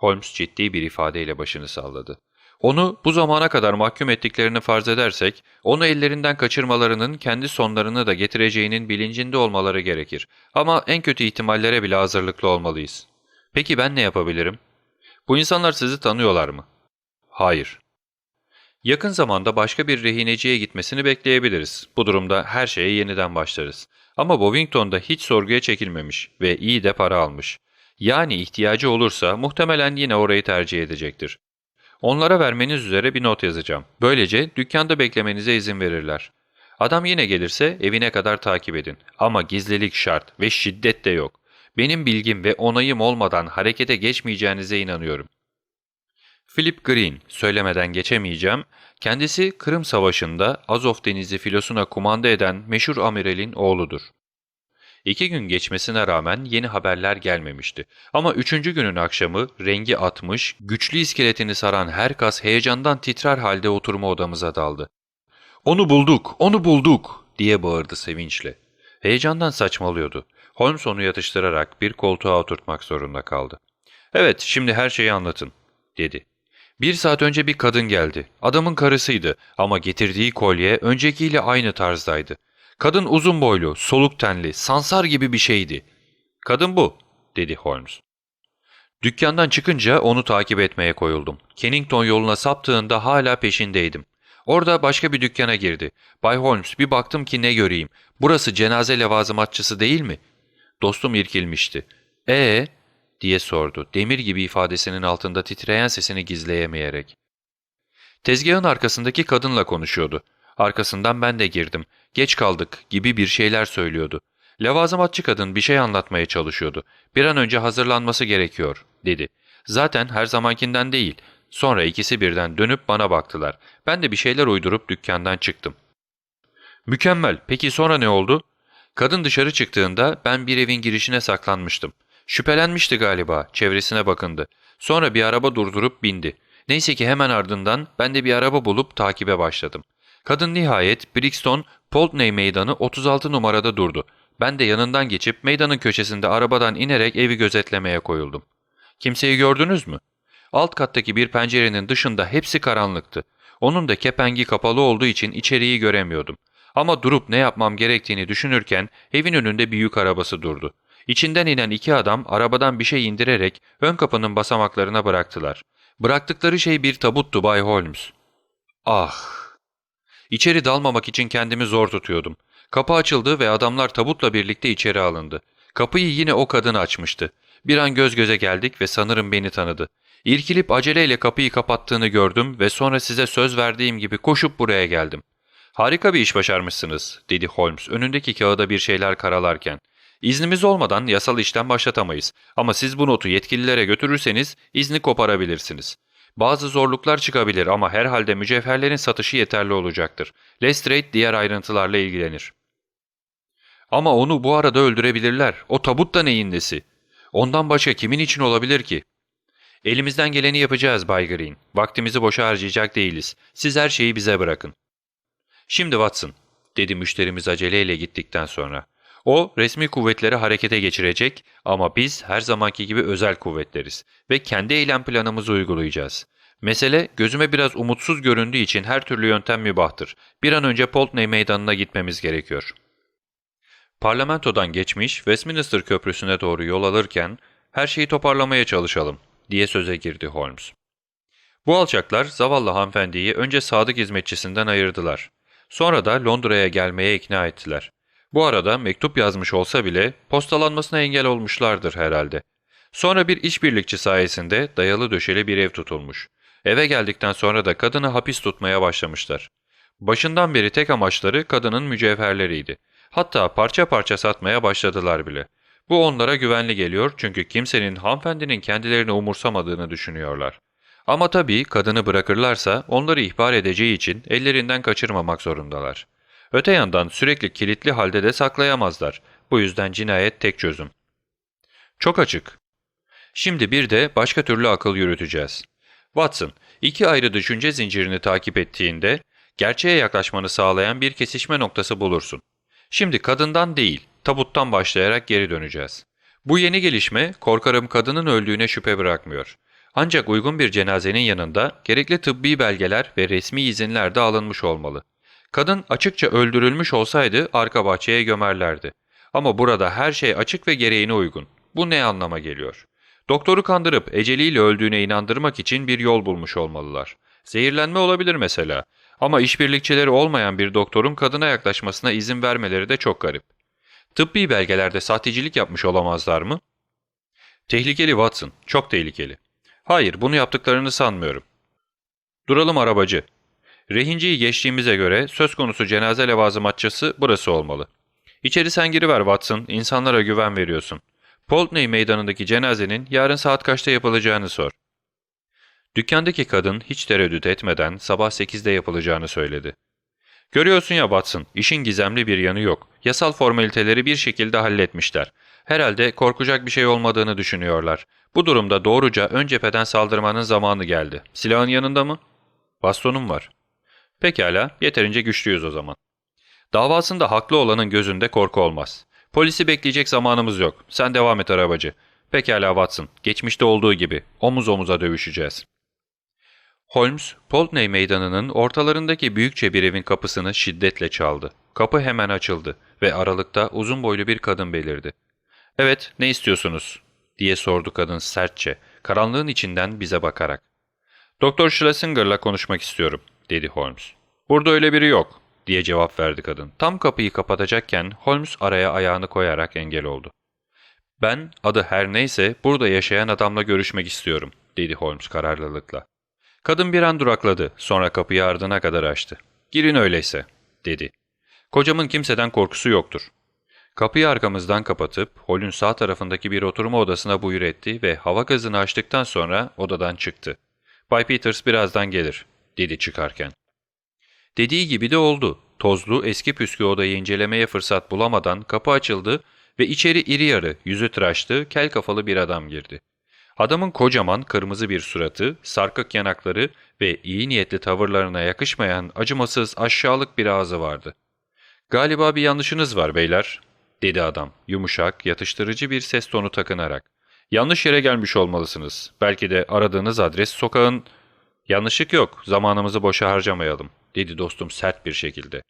Holmes ciddi bir ifadeyle başını salladı. Onu bu zamana kadar mahkum ettiklerini farz edersek, onu ellerinden kaçırmalarının kendi sonlarını da getireceğinin bilincinde olmaları gerekir. Ama en kötü ihtimallere bile hazırlıklı olmalıyız. Peki ben ne yapabilirim? Bu insanlar sizi tanıyorlar mı? Hayır. Yakın zamanda başka bir rehineciye gitmesini bekleyebiliriz. Bu durumda her şeye yeniden başlarız. Ama Bovington'da hiç sorguya çekilmemiş ve iyi de para almış. Yani ihtiyacı olursa muhtemelen yine orayı tercih edecektir. Onlara vermeniz üzere bir not yazacağım. Böylece dükkanda beklemenize izin verirler. Adam yine gelirse evine kadar takip edin. Ama gizlilik şart ve şiddet de yok. Benim bilgim ve onayım olmadan harekete geçmeyeceğinize inanıyorum. Philip Green, söylemeden geçemeyeceğim, kendisi Kırım Savaşı'nda Azov Denizi filosuna kumanda eden meşhur amiralin oğludur. İki gün geçmesine rağmen yeni haberler gelmemişti. Ama üçüncü günün akşamı rengi atmış, güçlü iskeletini saran her kas heyecandan titrer halde oturma odamıza daldı. ''Onu bulduk, onu bulduk!'' diye bağırdı sevinçle. Heyecandan saçmalıyordu. Holmes onu yatıştırarak bir koltuğa oturtmak zorunda kaldı. ''Evet, şimdi her şeyi anlatın.'' dedi. Bir saat önce bir kadın geldi. Adamın karısıydı ama getirdiği kolye öncekiyle aynı tarzdaydı. Kadın uzun boylu, soluk tenli, sansar gibi bir şeydi. Kadın bu, dedi Holmes. Dükkandan çıkınca onu takip etmeye koyuldum. Kennington yoluna saptığında hala peşindeydim. Orada başka bir dükkana girdi. Bay Holmes bir baktım ki ne göreyim. Burası cenaze levazımatçısı değil mi? Dostum irkilmişti. Ee diye sordu. Demir gibi ifadesinin altında titreyen sesini gizleyemeyerek. Tezgahın arkasındaki kadınla konuşuyordu. Arkasından ben de girdim. Geç kaldık gibi bir şeyler söylüyordu. Lavazımatçı kadın bir şey anlatmaya çalışıyordu. Bir an önce hazırlanması gerekiyor, dedi. Zaten her zamankinden değil. Sonra ikisi birden dönüp bana baktılar. Ben de bir şeyler uydurup dükkandan çıktım. Mükemmel. Peki sonra ne oldu? Kadın dışarı çıktığında ben bir evin girişine saklanmıştım. Şüphelenmişti galiba, çevresine bakındı. Sonra bir araba durdurup bindi. Neyse ki hemen ardından ben de bir araba bulup takibe başladım. Kadın nihayet Brixton, Poltney meydanı 36 numarada durdu. Ben de yanından geçip meydanın köşesinde arabadan inerek evi gözetlemeye koyuldum. Kimseyi gördünüz mü? Alt kattaki bir pencerenin dışında hepsi karanlıktı. Onun da kepengi kapalı olduğu için içeriği göremiyordum. Ama durup ne yapmam gerektiğini düşünürken evin önünde bir yük arabası durdu. İçinden inen iki adam arabadan bir şey indirerek ön kapının basamaklarına bıraktılar. Bıraktıkları şey bir tabuttu Bay Holmes. Ah! İçeri dalmamak için kendimi zor tutuyordum. Kapı açıldı ve adamlar tabutla birlikte içeri alındı. Kapıyı yine o kadın açmıştı. Bir an göz göze geldik ve sanırım beni tanıdı. İrkilip aceleyle kapıyı kapattığını gördüm ve sonra size söz verdiğim gibi koşup buraya geldim. Harika bir iş başarmışsınız, dedi Holmes önündeki kağıda bir şeyler karalarken. İznimiz olmadan yasal işlem başlatamayız ama siz bu notu yetkililere götürürseniz izni koparabilirsiniz. Bazı zorluklar çıkabilir ama herhalde mücevherlerin satışı yeterli olacaktır. Lestrade diğer ayrıntılarla ilgilenir. Ama onu bu arada öldürebilirler. O tabut da neyin nesi? Ondan başka kimin için olabilir ki? Elimizden geleni yapacağız Bay Green. Vaktimizi boşa harcayacak değiliz. Siz her şeyi bize bırakın. Şimdi Watson, dedi müşterimiz aceleyle gittikten sonra. O resmi kuvvetleri harekete geçirecek ama biz her zamanki gibi özel kuvvetleriz ve kendi eylem planımızı uygulayacağız. Mesele gözüme biraz umutsuz göründüğü için her türlü yöntem mübahtır. Bir an önce Pulteney meydanına gitmemiz gerekiyor. Parlamentodan geçmiş Westminster Köprüsü'ne doğru yol alırken her şeyi toparlamaya çalışalım diye söze girdi Holmes. Bu alçaklar zavallı hanımefendiyi önce sadık hizmetçisinden ayırdılar. Sonra da Londra'ya gelmeye ikna ettiler. Bu arada mektup yazmış olsa bile postalanmasına engel olmuşlardır herhalde. Sonra bir işbirlikçi sayesinde dayalı döşeli bir ev tutulmuş. Eve geldikten sonra da kadını hapis tutmaya başlamışlar. Başından beri tek amaçları kadının mücevherleriydi. Hatta parça parça satmaya başladılar bile. Bu onlara güvenli geliyor çünkü kimsenin hanımefendinin kendilerini umursamadığını düşünüyorlar. Ama tabii kadını bırakırlarsa onları ihbar edeceği için ellerinden kaçırmamak zorundalar. Öte yandan sürekli kilitli halde de saklayamazlar. Bu yüzden cinayet tek çözüm. Çok açık. Şimdi bir de başka türlü akıl yürüteceğiz. Watson, iki ayrı düşünce zincirini takip ettiğinde gerçeğe yaklaşmanı sağlayan bir kesişme noktası bulursun. Şimdi kadından değil, tabuttan başlayarak geri döneceğiz. Bu yeni gelişme korkarım kadının öldüğüne şüphe bırakmıyor. Ancak uygun bir cenazenin yanında gerekli tıbbi belgeler ve resmi izinler de alınmış olmalı. Kadın açıkça öldürülmüş olsaydı arka bahçeye gömerlerdi. Ama burada her şey açık ve gereğine uygun. Bu ne anlama geliyor? Doktoru kandırıp eceliyle öldüğüne inandırmak için bir yol bulmuş olmalılar. Zehirlenme olabilir mesela. Ama işbirlikçileri olmayan bir doktorun kadına yaklaşmasına izin vermeleri de çok garip. Tıbbi belgelerde sahtecilik yapmış olamazlar mı? Tehlikeli Watson, çok tehlikeli. Hayır, bunu yaptıklarını sanmıyorum. Duralım arabacı. Rehinciyi geçtiğimize göre söz konusu cenaze levazımatçısı burası olmalı. İçeri sen giriver Watson, insanlara güven veriyorsun. Poltney meydanındaki cenazenin yarın saat kaçta yapılacağını sor. Dükkandaki kadın hiç tereddüt etmeden sabah 8'de yapılacağını söyledi. Görüyorsun ya Watson, işin gizemli bir yanı yok. Yasal formaliteleri bir şekilde halletmişler. Herhalde korkacak bir şey olmadığını düşünüyorlar. Bu durumda doğruca ön cepheden saldırmanın zamanı geldi. Silahın yanında mı? Bastonum var. Pekala, yeterince güçlüyüz o zaman. Davasında haklı olanın gözünde korku olmaz. Polisi bekleyecek zamanımız yok. Sen devam et arabacı. Pekala Watson, geçmişte olduğu gibi omuz omuza dövüşeceğiz. Holmes, Poltney meydanının ortalarındaki büyükçe bir evin kapısını şiddetle çaldı. Kapı hemen açıldı ve aralıkta uzun boylu bir kadın belirdi. ''Evet, ne istiyorsunuz?'' diye sordu kadın sertçe, karanlığın içinden bize bakarak. ''Doktor Schlesinger'la konuşmak istiyorum.'' Dedi Holmes. ''Burada öyle biri yok.'' diye cevap verdi kadın. Tam kapıyı kapatacakken Holmes araya ayağını koyarak engel oldu. ''Ben, adı her neyse, burada yaşayan adamla görüşmek istiyorum.'' dedi Holmes kararlılıkla. Kadın bir an durakladı, sonra kapıyı ardına kadar açtı. ''Girin öyleyse.'' dedi. ''Kocamın kimseden korkusu yoktur. Kapıyı arkamızdan kapatıp holün sağ tarafındaki bir oturma odasına buyur etti ve hava gazını açtıktan sonra odadan çıktı. Bay Peters birazdan gelir, dedi çıkarken. Dediği gibi de oldu. Tozlu, eski püskü odayı incelemeye fırsat bulamadan kapı açıldı ve içeri iri yarı, yüzü tıraşlı, kel kafalı bir adam girdi. Adamın kocaman, kırmızı bir suratı, sarkık yanakları ve iyi niyetli tavırlarına yakışmayan acımasız, aşağılık bir ağzı vardı. ''Galiba bir yanlışınız var beyler.'' dedi adam, yumuşak, yatıştırıcı bir ses tonu takınarak. ''Yanlış yere gelmiş olmalısınız. Belki de aradığınız adres sokağın...'' ''Yanlışlık yok, zamanımızı boşa harcamayalım.'' dedi dostum sert bir şekilde.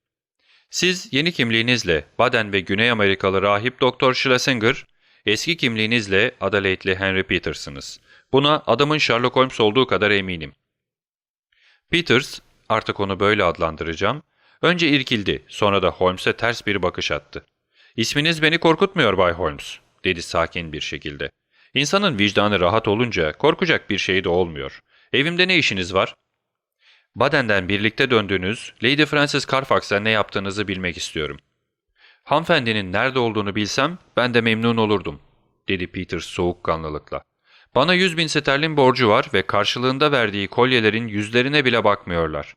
''Siz yeni kimliğinizle Baden ve Güney Amerikalı rahip Doktor Schlesinger, Eski kimliğinizle Adelaide'li Henry Peters'ınız. Buna adamın Sherlock Holmes olduğu kadar eminim. Peters, artık onu böyle adlandıracağım, önce irkildi, sonra da Holmes'e ters bir bakış attı. ''İsminiz beni korkutmuyor Bay Holmes.'' dedi sakin bir şekilde. ''İnsanın vicdanı rahat olunca korkacak bir şey de olmuyor. Evimde ne işiniz var?'' ''Baden'den birlikte döndüğünüz Lady Frances Carfax'a ne yaptığınızı bilmek istiyorum.'' ''Hanımefendinin nerede olduğunu bilsem ben de memnun olurdum.'' dedi Peters soğukkanlılıkla. ''Bana yüz bin sterlin borcu var ve karşılığında verdiği kolyelerin yüzlerine bile bakmıyorlar.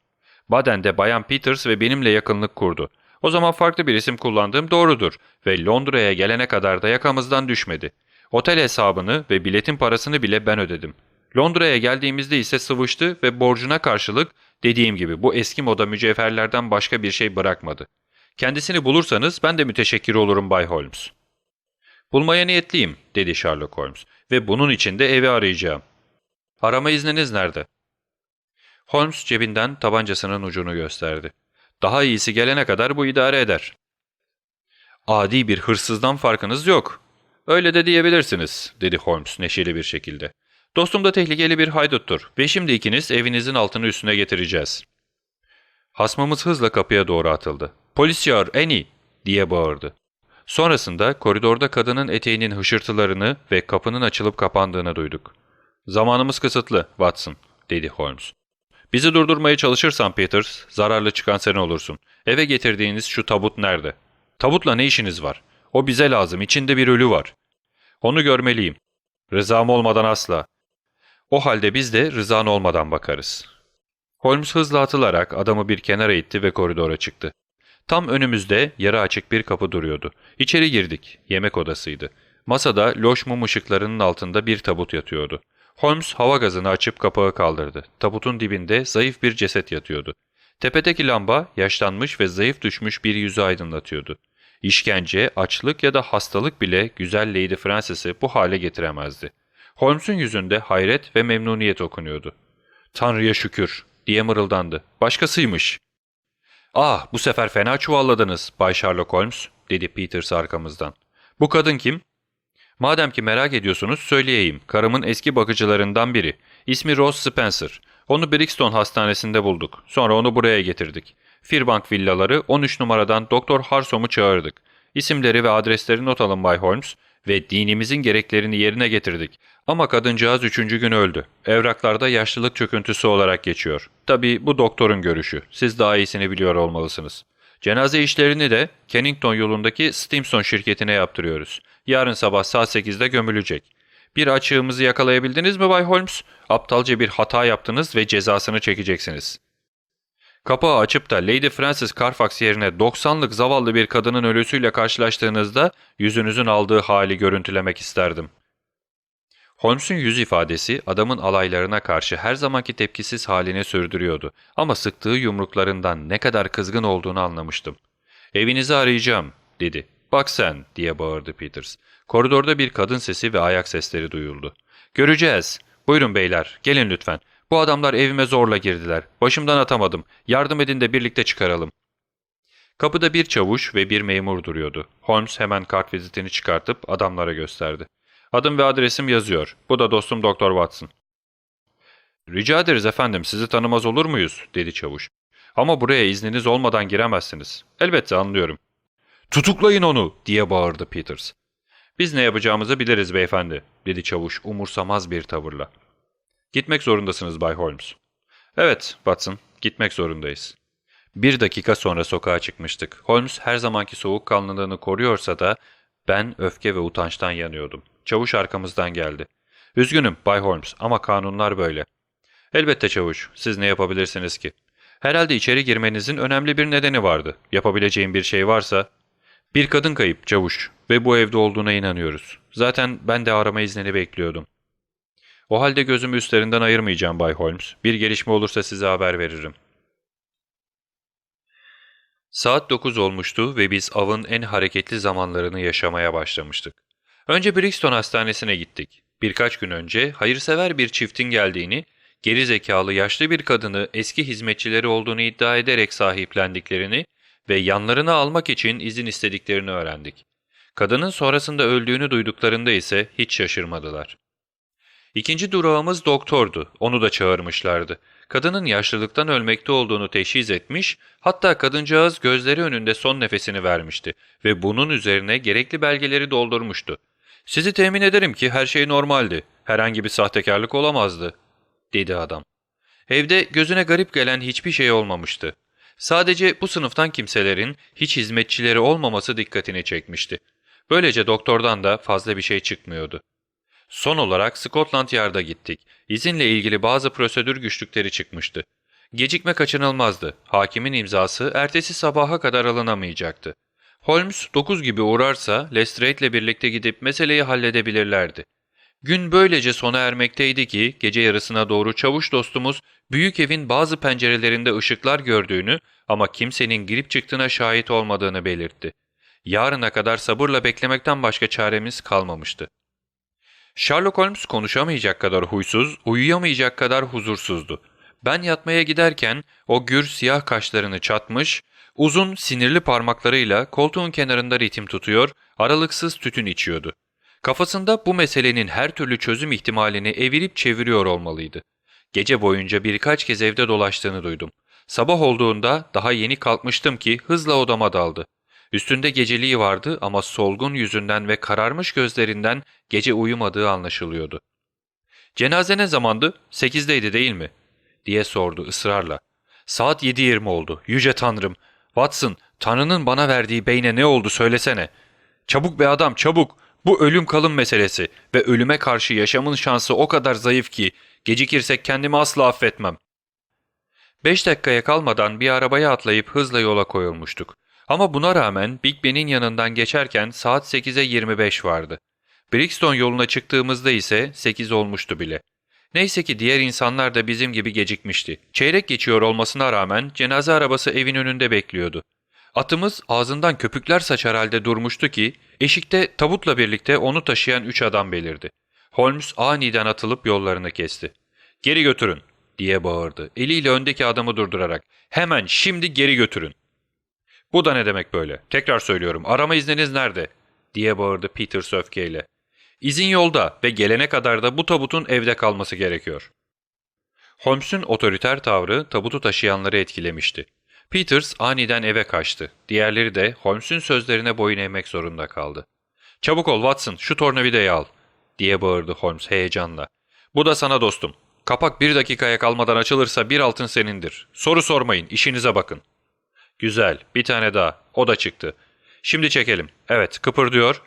Baden'de Bayan Peters ve benimle yakınlık kurdu. O zaman farklı bir isim kullandığım doğrudur ve Londra'ya gelene kadar da yakamızdan düşmedi. Otel hesabını ve biletin parasını bile ben ödedim. Londra'ya geldiğimizde ise sıvıştı ve borcuna karşılık dediğim gibi bu eski moda mücevherlerden başka bir şey bırakmadı. Kendisini bulursanız ben de müteşekkir olurum Bay Holmes. Bulmaya niyetliyim dedi Sherlock Holmes ve bunun için de evi arayacağım. Arama izniniz nerede? Holmes cebinden tabancasının ucunu gösterdi. Daha iyisi gelene kadar bu idare eder. Adi bir hırsızdan farkınız yok. Öyle de diyebilirsiniz, dedi Holmes neşeli bir şekilde. Dostum da tehlikeli bir hayduttur ve şimdi ikiniz evinizin altını üstüne getireceğiz. Hasmamız hızla kapıya doğru atıldı. Polis çağır, Annie, diye bağırdı. Sonrasında koridorda kadının eteğinin hışırtılarını ve kapının açılıp kapandığını duyduk. Zamanımız kısıtlı, Watson, dedi Holmes. Bizi durdurmaya çalışırsan Peters, zararlı çıkan sen olursun. Eve getirdiğiniz şu tabut nerede? Tabutla ne işiniz var? O bize lazım, içinde bir ölü var. Onu görmeliyim. Rızam olmadan asla. O halde biz de rızan olmadan bakarız. Holmes hızla atılarak adamı bir kenara itti ve koridora çıktı. Tam önümüzde yarı açık bir kapı duruyordu. İçeri girdik. Yemek odasıydı. Masada loş mum ışıklarının altında bir tabut yatıyordu. Holmes hava gazını açıp kapağı kaldırdı. Tabutun dibinde zayıf bir ceset yatıyordu. Tepedeki lamba yaşlanmış ve zayıf düşmüş bir yüzü aydınlatıyordu. İşkence, açlık ya da hastalık bile güzel Lady Frances'i bu hale getiremezdi. Holmes'un yüzünde hayret ve memnuniyet okunuyordu. ''Tanrı'ya şükür'' diye mırıldandı. ''Başkasıymış.'' ''Ah, bu sefer fena çuvalladınız Bay Sherlock Holmes'' dedi Peters arkamızdan. ''Bu kadın kim?'' ''Madem ki merak ediyorsunuz söyleyeyim. Karımın eski bakıcılarından biri. İsmi Rose Spencer. Onu Brixton Hastanesi'nde bulduk. Sonra onu buraya getirdik. Firbank villaları 13 numaradan Doktor Harsom'u çağırdık. İsimleri ve adresleri not alın Bay Holmes ve dinimizin gereklerini yerine getirdik. Ama kadıncağız üçüncü gün öldü. Evraklarda yaşlılık çöküntüsü olarak geçiyor. Tabii bu doktorun görüşü. Siz daha iyisini biliyor olmalısınız. Cenaze işlerini de Kennington yolundaki Stimson şirketine yaptırıyoruz. Yarın sabah saat 8'de gömülecek. Bir açığımızı yakalayabildiniz mi Bay Holmes? Aptalca bir hata yaptınız ve cezasını çekeceksiniz. Kapağı açıp da Lady Frances Carfax yerine 90'lık zavallı bir kadının ölüsüyle karşılaştığınızda yüzünüzün aldığı hali görüntülemek isterdim. Holmes'un yüz ifadesi adamın alaylarına karşı her zamanki tepkisiz halini sürdürüyordu ama sıktığı yumruklarından ne kadar kızgın olduğunu anlamıştım. ''Evinizi arayacağım.'' dedi. ''Bak sen.'' diye bağırdı Peters. Koridorda bir kadın sesi ve ayak sesleri duyuldu. ''Göreceğiz. Buyurun beyler, gelin lütfen. Bu adamlar evime zorla girdiler. Başımdan atamadım. Yardım edin de birlikte çıkaralım.'' Kapıda bir çavuş ve bir memur duruyordu. Holmes hemen kart vizitini çıkartıp adamlara gösterdi. Adım ve adresim yazıyor. Bu da dostum Doktor Watson. Rica ederiz efendim, sizi tanımaz olur muyuz? dedi çavuş. Ama buraya izniniz olmadan giremezsiniz. Elbette anlıyorum. Tutuklayın onu diye bağırdı Peters. Biz ne yapacağımızı biliriz beyefendi, dedi çavuş umursamaz bir tavırla. Gitmek zorundasınız Bay Holmes. Evet Watson, gitmek zorundayız. Bir dakika sonra sokağa çıkmıştık. Holmes her zamanki soğukkanlılığını koruyorsa da ben öfke ve utançtan yanıyordum. Çavuş arkamızdan geldi. Üzgünüm Bay Holmes ama kanunlar böyle. Elbette çavuş, siz ne yapabilirsiniz ki? Herhalde içeri girmenizin önemli bir nedeni vardı. Yapabileceğim bir şey varsa... Bir kadın kayıp çavuş ve bu evde olduğuna inanıyoruz. Zaten ben de arama iznini bekliyordum. O halde gözümü üstlerinden ayırmayacağım Bay Holmes. Bir gelişme olursa size haber veririm. Saat 9 olmuştu ve biz avın en hareketli zamanlarını yaşamaya başlamıştık. Önce Brixton Hastanesi'ne gittik. Birkaç gün önce hayırsever bir çiftin geldiğini, geri zekalı yaşlı bir kadını eski hizmetçileri olduğunu iddia ederek sahiplendiklerini ve yanlarına almak için izin istediklerini öğrendik. Kadının sonrasında öldüğünü duyduklarında ise hiç şaşırmadılar. İkinci durağımız doktordu. Onu da çağırmışlardı. Kadının yaşlılıktan ölmekte olduğunu teşhis etmiş, hatta kadıncağız gözleri önünde son nefesini vermişti ve bunun üzerine gerekli belgeleri doldurmuştu. ''Sizi temin ederim ki her şey normaldi. Herhangi bir sahtekarlık olamazdı.'' dedi adam. Evde gözüne garip gelen hiçbir şey olmamıştı. Sadece bu sınıftan kimselerin hiç hizmetçileri olmaması dikkatini çekmişti. Böylece doktordan da fazla bir şey çıkmıyordu. Son olarak Scotland Yard'a gittik. İzinle ilgili bazı prosedür güçlükleri çıkmıştı. Gecikme kaçınılmazdı. Hakimin imzası ertesi sabaha kadar alınamayacaktı. Holmes 9 gibi uğrarsa Lestrade ile birlikte gidip meseleyi halledebilirlerdi. Gün böylece sona ermekteydi ki gece yarısına doğru çavuş dostumuz büyük evin bazı pencerelerinde ışıklar gördüğünü ama kimsenin girip çıktığına şahit olmadığını belirtti. Yarına kadar sabırla beklemekten başka çaremiz kalmamıştı. Sherlock Holmes konuşamayacak kadar huysuz, uyuyamayacak kadar huzursuzdu. Ben yatmaya giderken o gür siyah kaşlarını çatmış, uzun sinirli parmaklarıyla koltuğun kenarında ritim tutuyor, aralıksız tütün içiyordu. Kafasında bu meselenin her türlü çözüm ihtimalini evirip çeviriyor olmalıydı. Gece boyunca birkaç kez evde dolaştığını duydum. Sabah olduğunda daha yeni kalkmıştım ki hızla odama daldı. Üstünde geceliği vardı ama solgun yüzünden ve kararmış gözlerinden gece uyumadığı anlaşılıyordu. ''Cenaze ne zamandı? Sekizdeydi değil mi?'' diye sordu ısrarla. ''Saat 7.20 oldu. Yüce Tanrım. Watson, Tanrı'nın bana verdiği beyne ne oldu söylesene. Çabuk be adam, çabuk. Bu ölüm kalım meselesi ve ölüme karşı yaşamın şansı o kadar zayıf ki gecikirsek kendimi asla affetmem.'' Beş dakikaya kalmadan bir arabaya atlayıp hızla yola koyulmuştuk. Ama buna rağmen Big Ben'in yanından geçerken saat 8'e 25 vardı. Brixton yoluna çıktığımızda ise 8 olmuştu bile. Neyse ki diğer insanlar da bizim gibi gecikmişti. Çeyrek geçiyor olmasına rağmen cenaze arabası evin önünde bekliyordu. Atımız ağzından köpükler saçar halde durmuştu ki eşikte tabutla birlikte onu taşıyan üç adam belirdi. Holmes aniden atılıp yollarını kesti. ''Geri götürün!'' diye bağırdı. Eliyle öndeki adamı durdurarak. ''Hemen şimdi geri götürün!'' ''Bu da ne demek böyle? Tekrar söylüyorum. Arama izniniz nerede?'' diye bağırdı Peters öfkeyle. ''İzin yolda ve gelene kadar da bu tabutun evde kalması gerekiyor.'' Holmes'un otoriter tavrı tabutu taşıyanları etkilemişti. Peters aniden eve kaçtı. Diğerleri de Holmes'un sözlerine boyun eğmek zorunda kaldı. ''Çabuk ol Watson, şu tornavidayı al.'' diye bağırdı Holmes heyecanla. ''Bu da sana dostum. Kapak bir dakikaya kalmadan açılırsa bir altın senindir. Soru sormayın, işinize bakın.'' Güzel, bir tane daha. O da çıktı. Şimdi çekelim. Evet, kıpırdıyor.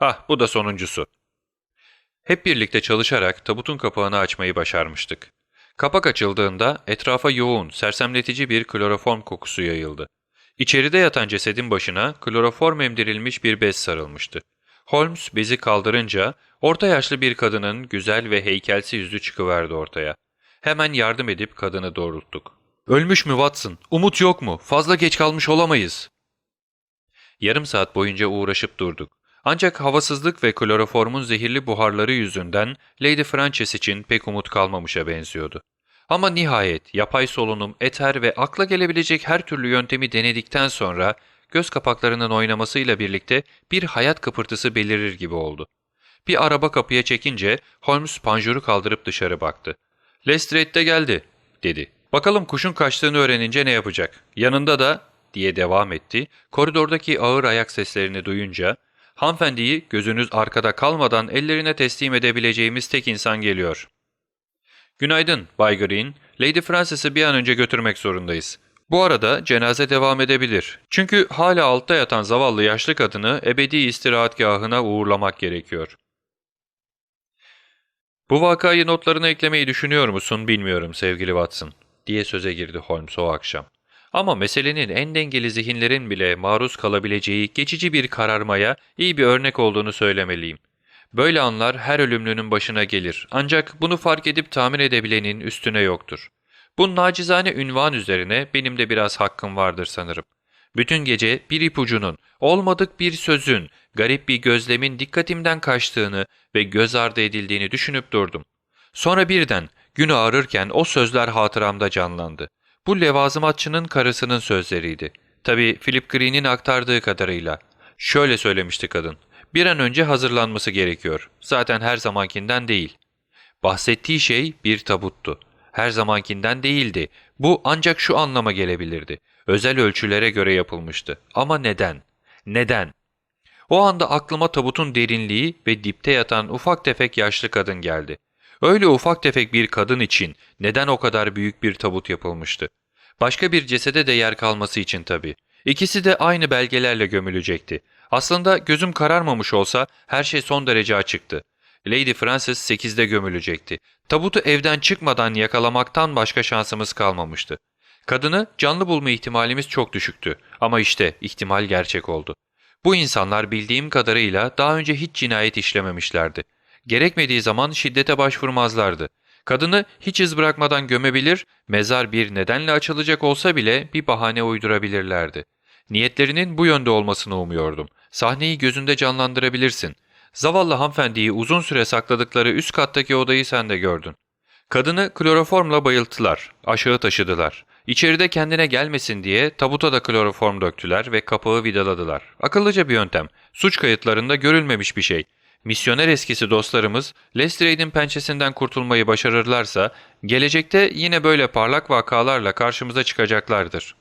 Ah, bu da sonuncusu. Hep birlikte çalışarak tabutun kapağını açmayı başarmıştık. Kapak açıldığında etrafa yoğun, sersemletici bir kloroform kokusu yayıldı. İçeride yatan cesedin başına kloroform emdirilmiş bir bez sarılmıştı. Holmes bezi kaldırınca orta yaşlı bir kadının güzel ve heykelsi yüzü çıkıverdi ortaya. Hemen yardım edip kadını doğrulttuk. ''Ölmüş mü Watson? Umut yok mu? Fazla geç kalmış olamayız.'' Yarım saat boyunca uğraşıp durduk. Ancak havasızlık ve kloroformun zehirli buharları yüzünden Lady Frances için pek umut kalmamışa benziyordu. Ama nihayet yapay solunum, eter ve akla gelebilecek her türlü yöntemi denedikten sonra göz kapaklarının oynamasıyla birlikte bir hayat kıpırtısı belirir gibi oldu. Bir araba kapıya çekince Holmes panjuru kaldırıp dışarı baktı. ''Lestrade de geldi.'' dedi. ''Bakalım kuşun kaçtığını öğrenince ne yapacak? Yanında da...'' diye devam etti. Koridordaki ağır ayak seslerini duyunca Hanımefendiyi gözünüz arkada kalmadan ellerine teslim edebileceğimiz tek insan geliyor. Günaydın Bay Green. Lady Frances'i bir an önce götürmek zorundayız. Bu arada cenaze devam edebilir. Çünkü hala altta yatan zavallı yaşlı kadını ebedi istirahatgahına uğurlamak gerekiyor. Bu vakayı notlarına eklemeyi düşünüyor musun bilmiyorum sevgili Watson, diye söze girdi Holmes o akşam. Ama meselenin en dengeli zihinlerin bile maruz kalabileceği geçici bir kararmaya iyi bir örnek olduğunu söylemeliyim. Böyle anlar her ölümlünün başına gelir ancak bunu fark edip tahmin edebilenin üstüne yoktur. Bu nacizane ünvan üzerine benim de biraz hakkım vardır sanırım. Bütün gece bir ipucunun, olmadık bir sözün, garip bir gözlemin dikkatimden kaçtığını ve göz ardı edildiğini düşünüp durdum. Sonra birden gün ağrırken o sözler hatıramda canlandı. Bu levazımatçının karısının sözleriydi. Tabi Philip Green'in aktardığı kadarıyla. Şöyle söylemişti kadın. Bir an önce hazırlanması gerekiyor. Zaten her zamankinden değil. Bahsettiği şey bir tabuttu. Her zamankinden değildi. Bu ancak şu anlama gelebilirdi. Özel ölçülere göre yapılmıştı. Ama neden? Neden? O anda aklıma tabutun derinliği ve dipte yatan ufak tefek yaşlı kadın geldi. Öyle ufak tefek bir kadın için neden o kadar büyük bir tabut yapılmıştı? Başka bir cesede de yer kalması için tabii. İkisi de aynı belgelerle gömülecekti. Aslında gözüm kararmamış olsa her şey son derece açıktı. Lady Frances 8'de gömülecekti. Tabutu evden çıkmadan yakalamaktan başka şansımız kalmamıştı. Kadını canlı bulma ihtimalimiz çok düşüktü ama işte ihtimal gerçek oldu. Bu insanlar bildiğim kadarıyla daha önce hiç cinayet işlememişlerdi. Gerekmediği zaman şiddete başvurmazlardı. Kadını hiç iz bırakmadan gömebilir, mezar bir nedenle açılacak olsa bile bir bahane uydurabilirlerdi. Niyetlerinin bu yönde olmasını umuyordum. Sahneyi gözünde canlandırabilirsin. Zavallı hanımefendiyi uzun süre sakladıkları üst kattaki odayı sen de gördün. Kadını kloroformla bayılttılar, aşağı taşıdılar. İçeride kendine gelmesin diye tabuta da kloroform döktüler ve kapağı vidaladılar. Akıllıca bir yöntem. Suç kayıtlarında görülmemiş bir şey. Misyoner eskisi dostlarımız Lestrade'in pençesinden kurtulmayı başarırlarsa gelecekte yine böyle parlak vakalarla karşımıza çıkacaklardır.